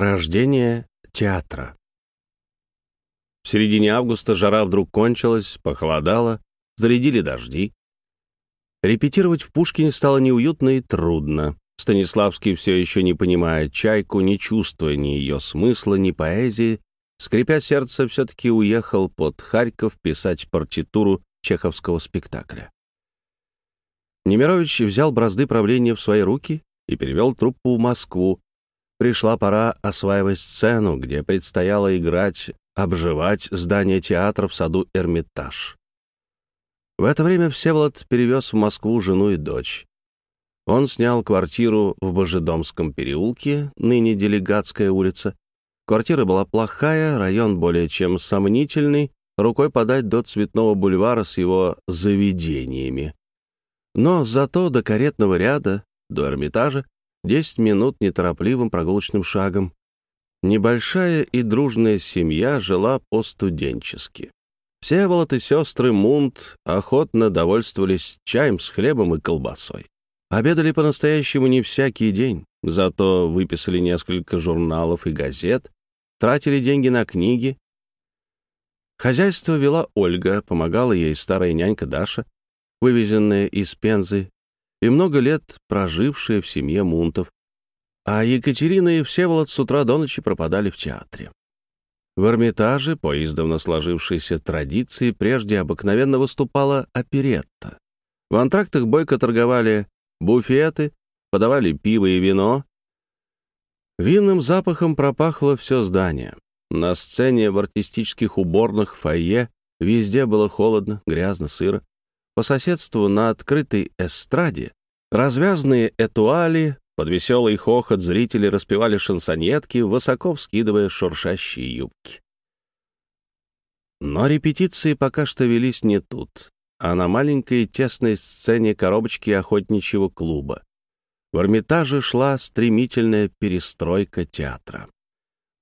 Рождение театра. В середине августа жара вдруг кончилась, похолодало, зарядили дожди. Репетировать в Пушкине стало неуютно и трудно. Станиславский, все еще не понимая чайку, не чувствуя ни ее смысла, ни поэзии, скрипя сердце, все-таки уехал под Харьков писать партитуру чеховского спектакля. Немирович взял бразды правления в свои руки и перевел труппу в Москву. Пришла пора осваивать сцену, где предстояло играть, обживать здание театра в саду Эрмитаж. В это время Всеволод перевез в Москву жену и дочь. Он снял квартиру в Божедомском переулке, ныне Делегатская улица. Квартира была плохая, район более чем сомнительный, рукой подать до Цветного бульвара с его заведениями. Но зато до каретного ряда, до Эрмитажа, 10 минут неторопливым прогулочным шагом. Небольшая и дружная семья жила по-студенчески. Всеволод и сестры Мунт охотно довольствовались чаем с хлебом и колбасой. Обедали по-настоящему не всякий день, зато выписали несколько журналов и газет, тратили деньги на книги. Хозяйство вела Ольга, помогала ей старая нянька Даша, вывезенная из Пензы и много лет прожившая в семье Мунтов, а Екатерина и Всеволод с утра до ночи пропадали в театре. В Эрмитаже, по издавна сложившейся традиции, прежде обыкновенно выступала оперетта. В антрактах бойко торговали буфеты, подавали пиво и вино. Винным запахом пропахло все здание. На сцене в артистических уборных фойе везде было холодно, грязно, сыро. По соседству на открытой эстраде развязные этуали, под веселый хохот зрители распевали шансонетки, высоко вскидывая шуршащие юбки. Но репетиции пока что велись не тут, а на маленькой тесной сцене коробочки охотничьего клуба. В Эрмитаже шла стремительная перестройка театра.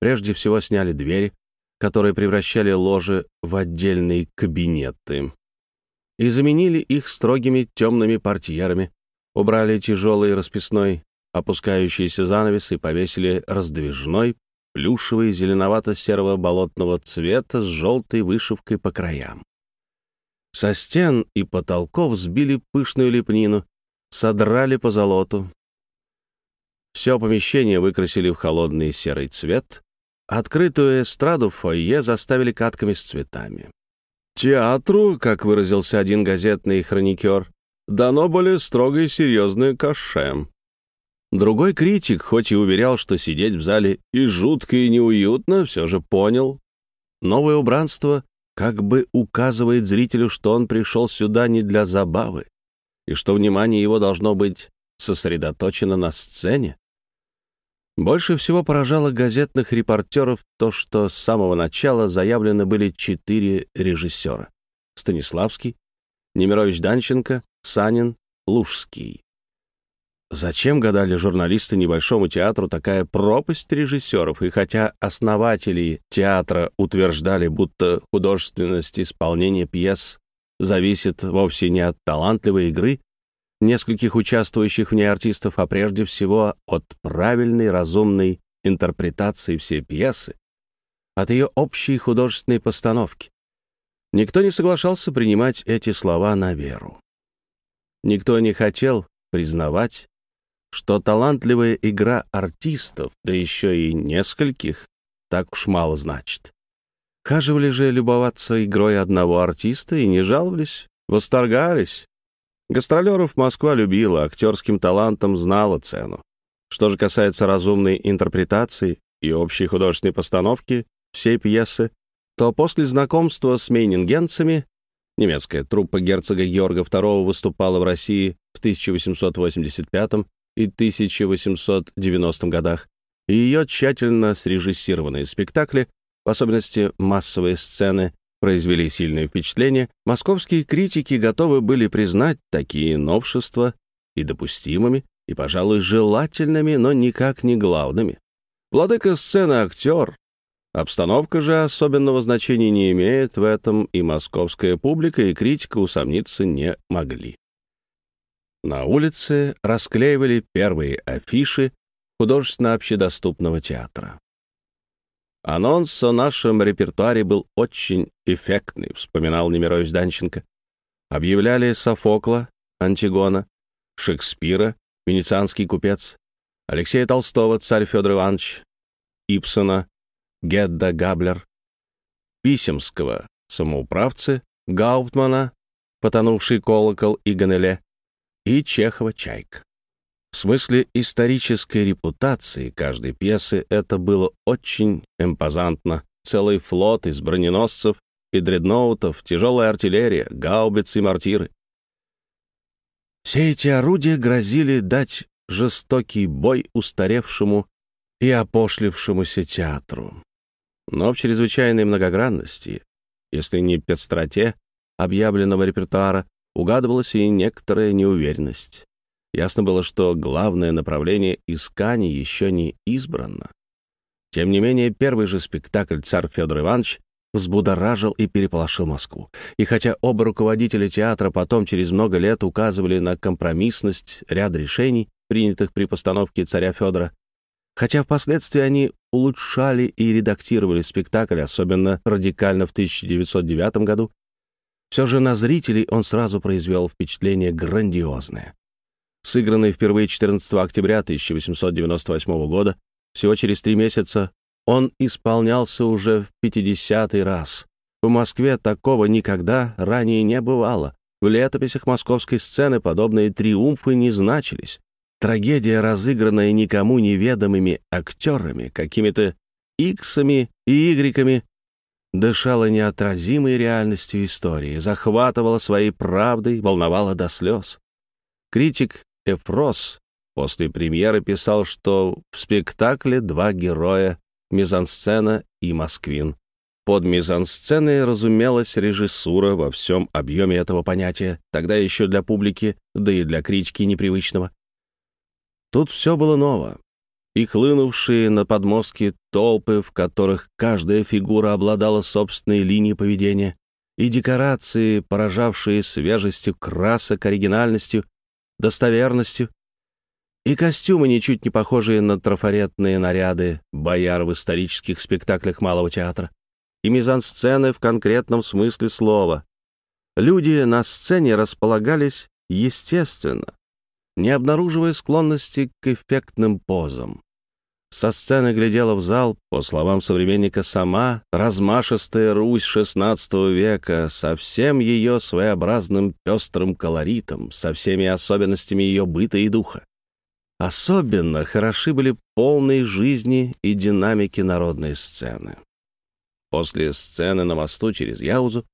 Прежде всего сняли двери, которые превращали ложи в отдельные кабинеты и заменили их строгими темными портьерами, убрали тяжелый расписной опускающийся занавес и повесили раздвижной, плюшевый зеленовато-серого болотного цвета с желтой вышивкой по краям. Со стен и потолков сбили пышную лепнину, содрали по золоту. Все помещение выкрасили в холодный серый цвет, открытую эстраду в фойе заставили катками с цветами. Театру, как выразился один газетный хроникер, дано более строгое и серьезное каше. Другой критик, хоть и уверял, что сидеть в зале и жутко, и неуютно, все же понял. Новое убранство как бы указывает зрителю, что он пришел сюда не для забавы, и что внимание его должно быть сосредоточено на сцене. Больше всего поражало газетных репортеров то, что с самого начала заявлены были четыре режиссера. Станиславский, Немирович Данченко, Санин, Лужский. Зачем, гадали журналисты, небольшому театру такая пропасть режиссеров? И хотя основатели театра утверждали, будто художественность исполнения пьес зависит вовсе не от талантливой игры, нескольких участвующих в ней артистов, а прежде всего от правильной, разумной интерпретации всей пьесы, от ее общей художественной постановки. Никто не соглашался принимать эти слова на веру. Никто не хотел признавать, что талантливая игра артистов, да еще и нескольких, так уж мало значит. Хаживали же любоваться игрой одного артиста и не жаловались, восторгались, Гастролеров Москва любила, актерским талантом знала цену. Что же касается разумной интерпретации и общей художественной постановки всей пьесы, то после знакомства с мейнингенцами немецкая труппа герцога Георга II выступала в России в 1885 и 1890 годах, и ее тщательно срежиссированные спектакли, в особенности массовые сцены произвели сильное впечатление, московские критики готовы были признать такие новшества и допустимыми, и, пожалуй, желательными, но никак не главными. Владыка сцены — актер. Обстановка же особенного значения не имеет в этом, и московская публика и критика усомниться не могли. На улице расклеивали первые афиши художественно-общедоступного театра. Анонс о нашем репертуаре был очень эффектный, вспоминал Немирович Данченко. Объявляли Софокла, Антигона, Шекспира, Венецианский купец, Алексея Толстого, царь Федор Иванович, Ипсона, Гедда Габлер, Писемского, самоуправцы, Гауптмана, потонувший колокол и Ганеле, и Чехова «Чайк». В смысле исторической репутации каждой пьесы это было очень импозантно. Целый флот из броненосцев и дредноутов, тяжелая артиллерия, гаубицы и мортиры. Все эти орудия грозили дать жестокий бой устаревшему и опошлившемуся театру. Но в чрезвычайной многогранности, если не пестроте объявленного репертуара, угадывалась и некоторая неуверенность. Ясно было, что главное направление исканий еще не избрано. Тем не менее, первый же спектакль «Царь Федор Иванович» взбудоражил и переполошил Москву. И хотя оба руководителя театра потом через много лет указывали на компромиссность ряд решений, принятых при постановке «Царя Федора», хотя впоследствии они улучшали и редактировали спектакль, особенно радикально в 1909 году, все же на зрителей он сразу произвел впечатление грандиозное сыгранный впервые 14 октября 1898 года, всего через три месяца, он исполнялся уже в 50-й раз. В Москве такого никогда ранее не бывало. В летописях московской сцены подобные триумфы не значились. Трагедия, разыгранная никому неведомыми актерами, какими-то иксами и игреками, дышала неотразимой реальностью истории, захватывала своей правдой, волновала до слез. Критик Эфрос после премьеры писал, что в спектакле два героя — мизансцена и Москвин. Под мизансценой разумелась режиссура во всем объеме этого понятия, тогда еще для публики, да и для критики непривычного. Тут все было ново. И хлынувшие на подмостки толпы, в которых каждая фигура обладала собственной линией поведения, и декорации, поражавшие свежестью красок, оригинальностью, достоверностью, и костюмы, ничуть не похожие на трафаретные наряды бояр в исторических спектаклях Малого театра, и мизансцены в конкретном смысле слова. Люди на сцене располагались естественно, не обнаруживая склонности к эффектным позам. Со сцены глядела в зал, по словам современника, сама размашистая Русь XVI века со всем ее своеобразным пестрым колоритом, со всеми особенностями ее быта и духа. Особенно хороши были полные жизни и динамики народной сцены. После сцены на мосту через Яузу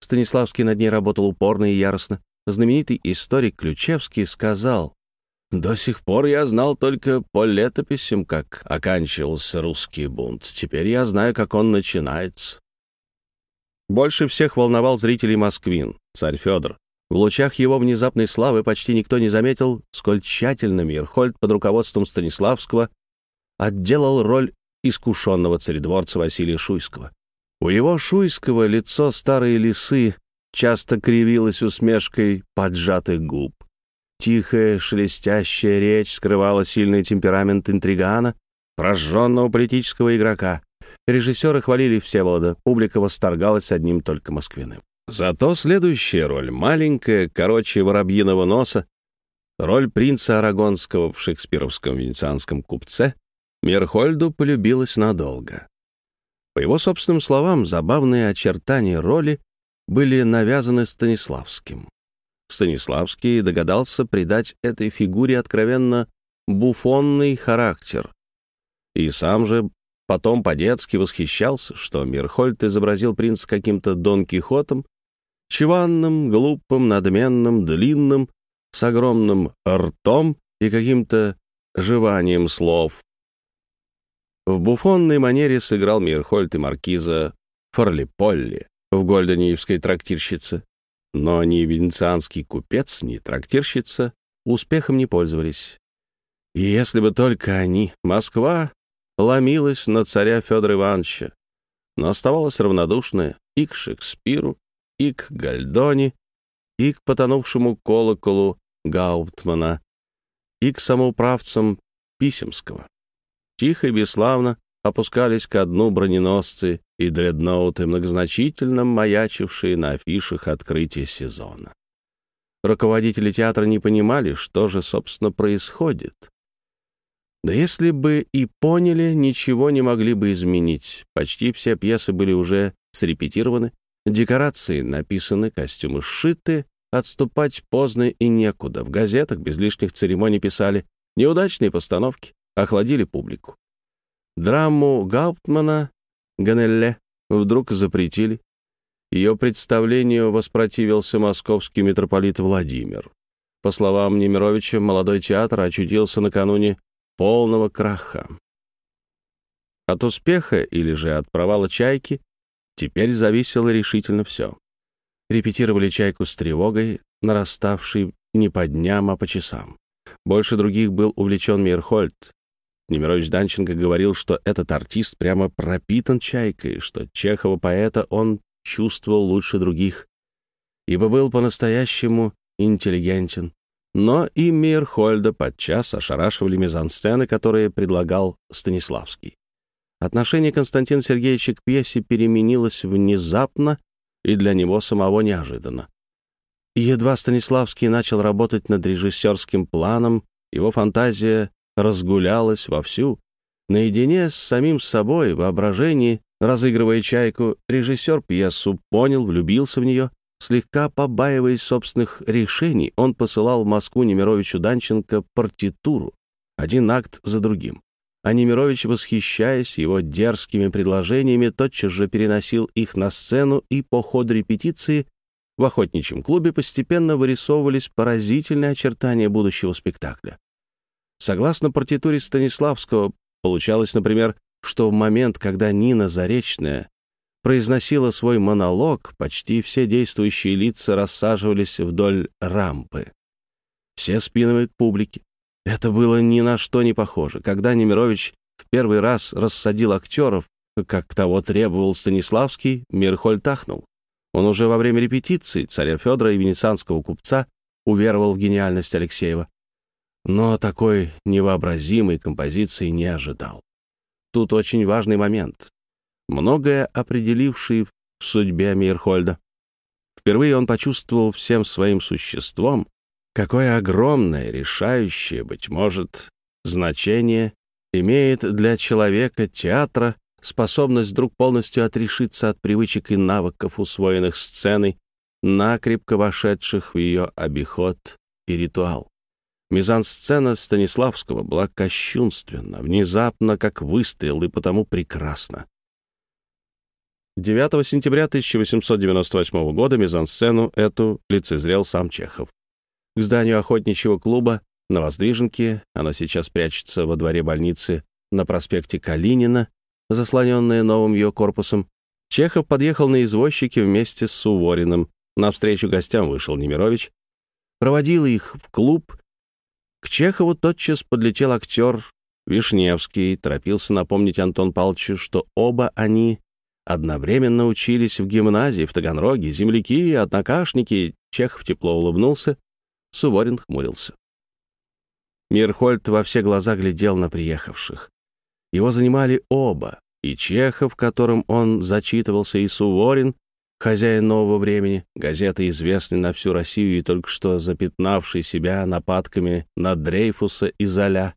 Станиславский над ней работал упорно и яростно. Знаменитый историк Ключевский сказал, до сих пор я знал только по летописям, как оканчивался русский бунт. Теперь я знаю, как он начинается. Больше всех волновал зрителей Москвин, царь Федор. В лучах его внезапной славы почти никто не заметил, сколь тщательно Мирхольд под руководством Станиславского отделал роль искушенного царедворца Василия Шуйского. У его Шуйского лицо старой лисы часто кривилось усмешкой поджатых губ. Тихая, шелестящая речь скрывала сильный темперамент интригана, прожженного политического игрока. Режиссеры хвалили Всеволода, публика восторгалась одним только Москвиным. Зато следующая роль, маленькая, короче воробьиного носа, роль принца Арагонского в шекспировском венецианском купце, Мерхольду полюбилась надолго. По его собственным словам, забавные очертания роли были навязаны Станиславским. Станиславский догадался придать этой фигуре откровенно буфонный характер. И сам же потом по-детски восхищался, что Мирхольд изобразил принца каким-то Дон Кихотом, чеванным, глупым, надменным, длинным, с огромным ртом и каким-то жеванием слов. В буфонной манере сыграл Мирхольд и маркиза Форлиполли в Гольдениевской трактирщице. Но ни венецианский купец, ни трактирщица успехом не пользовались. И если бы только они, Москва, ломилась на царя Федора Ивановича, но оставалась равнодушная и к Шекспиру, и к Гальдоне, и к потонувшему колоколу Гауптмана, и к самоуправцам Писемского. Тихо и бесславно опускались ко дну броненосцы и дредноуты, многозначительно маячившие на афишах открытия сезона. Руководители театра не понимали, что же, собственно, происходит. Да если бы и поняли, ничего не могли бы изменить. Почти все пьесы были уже срепетированы, декорации написаны, костюмы сшиты, отступать поздно и некуда. В газетах без лишних церемоний писали неудачные постановки, охладили публику. Драму Гауптмана Ганелле вдруг запретили. Ее представлению воспротивился московский митрополит Владимир. По словам Немировича, молодой театр очутился накануне полного краха. От успеха или же от провала «Чайки» теперь зависело решительно все. Репетировали «Чайку» с тревогой, нараставшей не по дням, а по часам. Больше других был увлечен Мирхольд. Немирович Данченко говорил, что этот артист прямо пропитан «Чайкой», что Чехова поэта он чувствовал лучше других, ибо был по-настоящему интеллигентен, но и Мейерхольда подчас ошарашивали мизансцены, которые предлагал Станиславский. Отношение Константина Сергеевича к пьесе переменилось внезапно и для него самого неожиданно. едва Станиславский начал работать над режиссерским планом, его фантазия разгулялась вовсю. Наедине с самим собой, воображении, разыгрывая чайку, режиссер пьесу понял, влюбился в нее Слегка побаиваясь собственных решений, он посылал в Москву Немировичу Данченко партитуру, один акт за другим. А Немирович, восхищаясь его дерзкими предложениями, тотчас же переносил их на сцену, и по ходу репетиции в охотничьем клубе постепенно вырисовывались поразительные очертания будущего спектакля. Согласно партитуре Станиславского, получалось, например, что в момент, когда Нина Заречная произносила свой монолог, почти все действующие лица рассаживались вдоль рампы. Все спинами к публике. Это было ни на что не похоже. Когда Немирович в первый раз рассадил актеров, как того требовал Станиславский, Мирхоль тахнул. Он уже во время репетиции царя Федора и венецианского купца уверовал в гениальность Алексеева. Но такой невообразимой композиции не ожидал. Тут очень важный момент многое определивший в судьбе Мирхольда. Впервые он почувствовал всем своим существом, какое огромное, решающее, быть может, значение имеет для человека театра способность вдруг полностью отрешиться от привычек и навыков, усвоенных сценой, накрепко вошедших в ее обиход и ритуал. Мизансцена Станиславского была кощунственна, внезапно, как выстрел, и потому прекрасна. 9 сентября 1898 года мизансцену эту лицезрел сам Чехов. К зданию охотничьего клуба на Воздвиженке, оно сейчас прячется во дворе больницы на проспекте Калинина, заслоненное новым ее корпусом, Чехов подъехал на извозчике вместе с Сувориным. Навстречу гостям вышел Немирович, проводил их в клуб. К Чехову тотчас подлетел актер Вишневский, торопился напомнить Антон Павловичу, что оба они одновременно учились в гимназии в Таганроге, земляки однокашники. Чехов тепло улыбнулся, Суворин хмурился. Мирхольд во все глаза глядел на приехавших. Его занимали оба, и Чехов, которым он зачитывался, и Суворин, хозяин нового времени, газеты, известной на всю Россию и только что запятнавший себя нападками на Дрейфуса и Золя.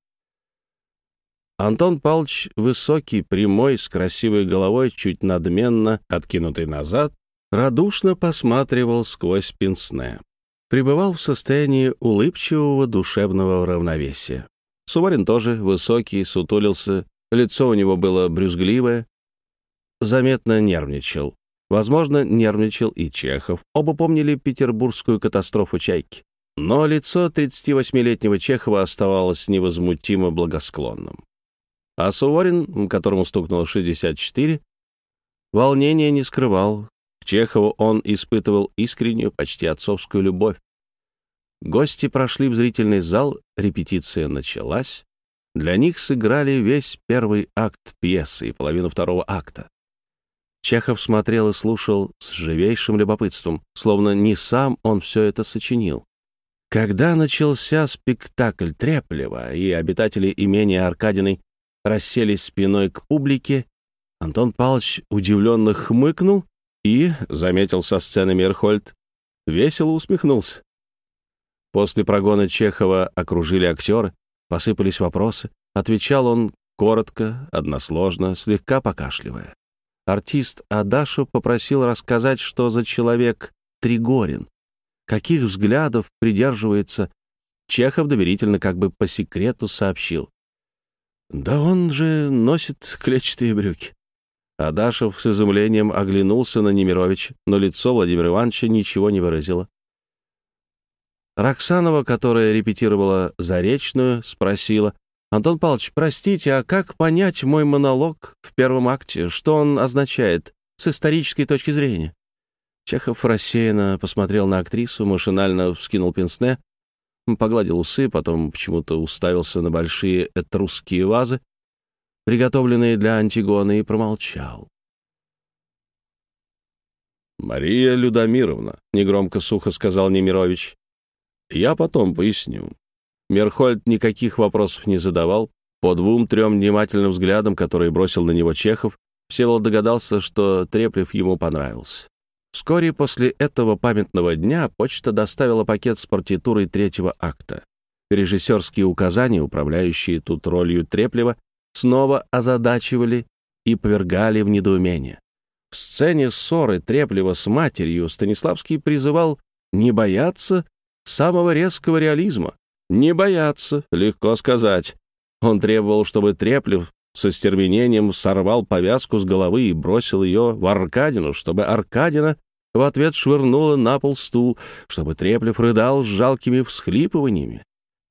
Антон Павлович, высокий, прямой, с красивой головой, чуть надменно, откинутый назад, радушно посматривал сквозь пенсне. Пребывал в состоянии улыбчивого душевного равновесия. Суворин тоже высокий, сутулился, лицо у него было брюзгливое, заметно нервничал. Возможно, нервничал и Чехов. Оба помнили петербургскую катастрофу «Чайки». Но лицо 38-летнего Чехова оставалось невозмутимо благосклонным. А Суворин, которому стукнуло 64, волнения не скрывал. К Чехову он испытывал искреннюю, почти отцовскую любовь. Гости прошли в зрительный зал, репетиция началась. Для них сыграли весь первый акт пьесы и половину второго акта. Чехов смотрел и слушал с живейшим любопытством, словно не сам он все это сочинил. Когда начался спектакль Треплева, и обитатели имения Аркадиной расселись спиной к публике, Антон Павлович удивленно хмыкнул и, заметил со сцены Мерхольд, весело усмехнулся. После прогона Чехова окружили актеры, посыпались вопросы. Отвечал он коротко, односложно, слегка покашливая. Артист Адашу попросил рассказать, что за человек Тригорин, каких взглядов придерживается. Чехов доверительно, как бы по секрету, сообщил. «Да он же носит клетчатые брюки». Адашев с изумлением оглянулся на Немирович, но лицо Владимира Ивановича ничего не выразило. Роксанова, которая репетировала «Заречную», спросила, «Антон Павлович, простите, а как понять мой монолог в первом акте? Что он означает с исторической точки зрения?» Чехов рассеянно посмотрел на актрису, машинально вскинул пенсне, погладил усы, потом почему-то уставился на большие этрусские вазы, приготовленные для Антигоны, и промолчал. «Мария Людомировна», — негромко сухо сказал Немирович, — «я потом поясню». Мерхольд никаких вопросов не задавал. По двум-трем внимательным взглядам, которые бросил на него Чехов, Всеволод догадался, что Треплев ему понравился. Вскоре после этого памятного дня почта доставила пакет с партитурой третьего акта. Режиссерские указания, управляющие тут ролью Треплева, снова озадачивали и повергали в недоумение. В сцене ссоры Треплева с матерью Станиславский призывал не бояться самого резкого реализма. Не бояться, легко сказать. Он требовал, чтобы Треплев со стервенением сорвал повязку с головы и бросил ее в Аркадину, чтобы Аркадина в ответ швырнула на пол стул, чтобы Треплев рыдал с жалкими всхлипываниями,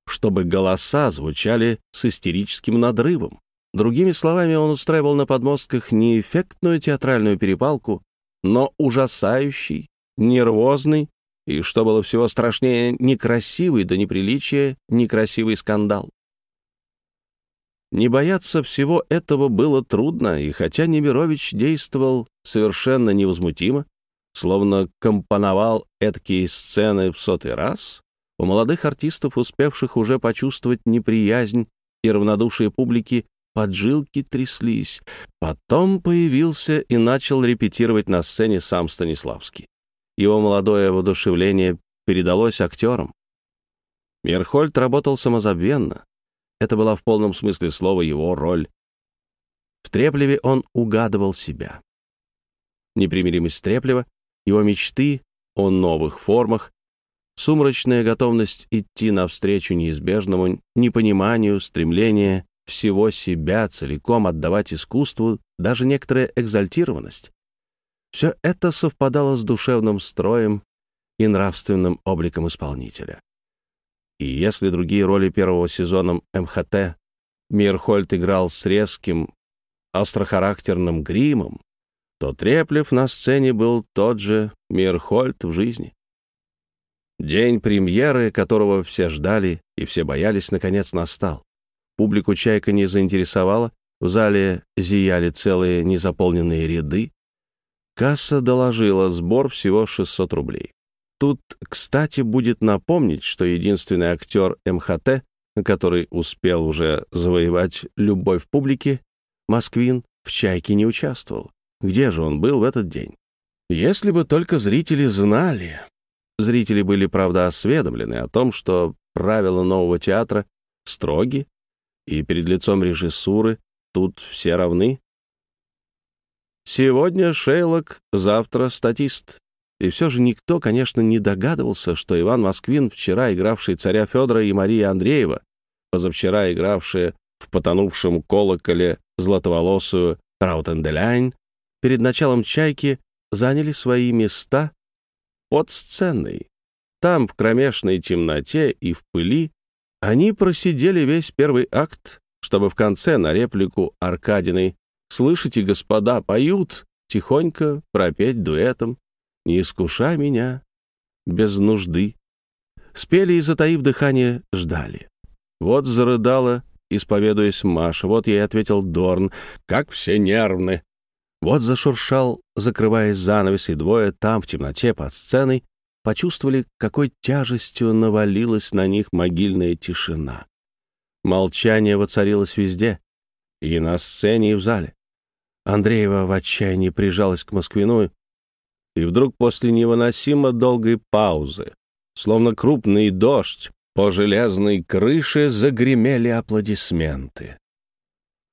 чтобы голоса звучали с истерическим надрывом. Другими словами, он устраивал на подмостках не эффектную театральную перепалку, но ужасающий, нервозный и, что было всего страшнее, некрасивый до неприличия, некрасивый скандал. Не бояться всего этого было трудно, и хотя Немирович действовал совершенно невозмутимо, словно компоновал эткие сцены в сотый раз, у молодых артистов, успевших уже почувствовать неприязнь и равнодушие публики, поджилки тряслись. Потом появился и начал репетировать на сцене сам Станиславский. Его молодое воодушевление передалось актерам. Мерхольд работал самозабвенно. Это была в полном смысле слова его роль. В Треплеве он угадывал себя. Непримиримость Треплева его мечты о новых формах, сумрачная готовность идти навстречу неизбежному непониманию, стремление всего себя целиком отдавать искусству, даже некоторая экзальтированность. Все это совпадало с душевным строем и нравственным обликом исполнителя. И если другие роли первого сезона МХТ Мирхольд играл с резким, острохарактерным гримом, то Треплев на сцене был тот же Мирхольд в жизни. День премьеры, которого все ждали и все боялись, наконец настал. Публику «Чайка» не заинтересовала, в зале зияли целые незаполненные ряды. Касса доложила сбор всего 600 рублей. Тут, кстати, будет напомнить, что единственный актер МХТ, который успел уже завоевать любовь публики, Москвин, в «Чайке» не участвовал. Где же он был в этот день? Если бы только зрители знали. Зрители были, правда, осведомлены о том, что правила нового театра строги, и перед лицом режиссуры тут все равны. Сегодня Шейлок, завтра статист. И все же никто, конечно, не догадывался, что Иван Москвин, вчера игравший царя Федора и Мария Андреева, позавчера игравшая в потонувшем колоколе златоволосую Раутенделяйн, перед началом «Чайки» заняли свои места под сценой. Там, в кромешной темноте и в пыли, они просидели весь первый акт, чтобы в конце на реплику Аркадиной «Слышите, господа, поют!» тихонько пропеть дуэтом «Не искушай меня без нужды». Спели и, затаив дыхание, ждали. Вот зарыдала, исповедуясь Маша, вот ей ответил Дорн, «Как все нервны!» Вот зашуршал, закрываясь занавес, и двое там, в темноте, под сценой, почувствовали, какой тяжестью навалилась на них могильная тишина. Молчание воцарилось везде. И на сцене, и в зале. Андреева в отчаянии прижалась к Москвину, и вдруг после невыносимо долгой паузы, словно крупный дождь, по железной крыше загремели аплодисменты.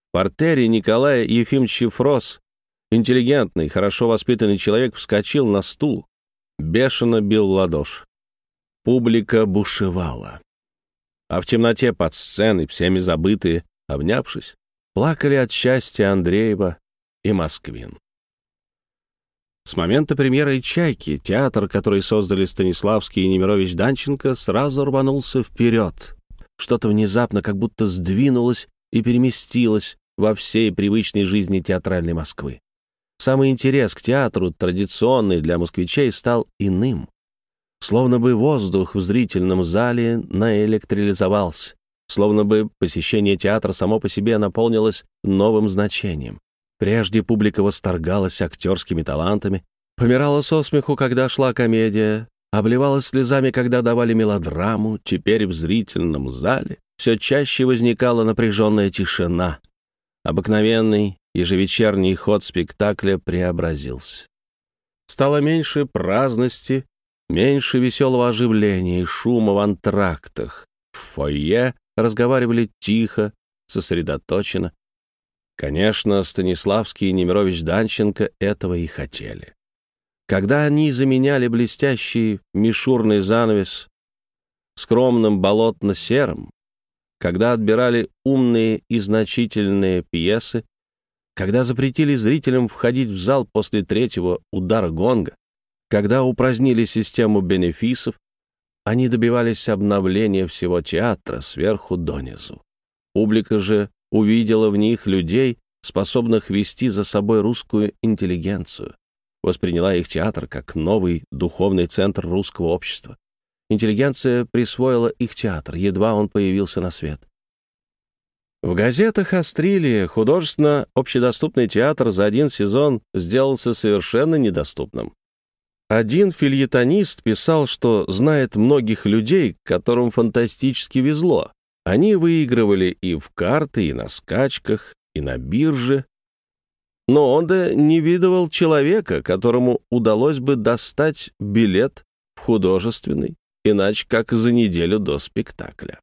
В портере Николай Ефимович Фрос, интеллигентный, хорошо воспитанный человек, вскочил на стул, бешено бил ладошь. Публика бушевала. А в темноте под сценой, всеми забытые, обнявшись, плакали от счастья Андреева и Москвин. С момента премьеры «Чайки» театр, который создали Станиславский и Немирович Данченко, сразу рванулся вперед. Что-то внезапно как будто сдвинулось и переместилось во всей привычной жизни театральной Москвы. Самый интерес к театру, традиционный для москвичей, стал иным. Словно бы воздух в зрительном зале наэлектролизовался, словно бы посещение театра само по себе наполнилось новым значением. Прежде публика восторгалась актерскими талантами, помирала со смеху, когда шла комедия, обливалась слезами, когда давали мелодраму, теперь в зрительном зале все чаще возникала напряженная тишина. Обыкновенный ежевечерний ход спектакля преобразился. Стало меньше праздности, Меньше веселого оживления и шума в антрактах. В фойе разговаривали тихо, сосредоточенно. Конечно, Станиславский и Немирович Данченко этого и хотели. Когда они заменяли блестящий мишурный занавес скромным болотно-серым, когда отбирали умные и значительные пьесы, когда запретили зрителям входить в зал после третьего удара гонга, когда упразднили систему бенефисов, они добивались обновления всего театра сверху донизу. Публика же увидела в них людей, способных вести за собой русскую интеллигенцию, восприняла их театр как новый духовный центр русского общества. Интеллигенция присвоила их театр, едва он появился на свет. В газетах острили, художественно общедоступный театр за один сезон сделался совершенно недоступным. Один фильетонист писал, что знает многих людей, которым фантастически везло. Они выигрывали и в карты, и на скачках, и на бирже. Но он да не видывал человека, которому удалось бы достать билет в художественный, иначе как за неделю до спектакля.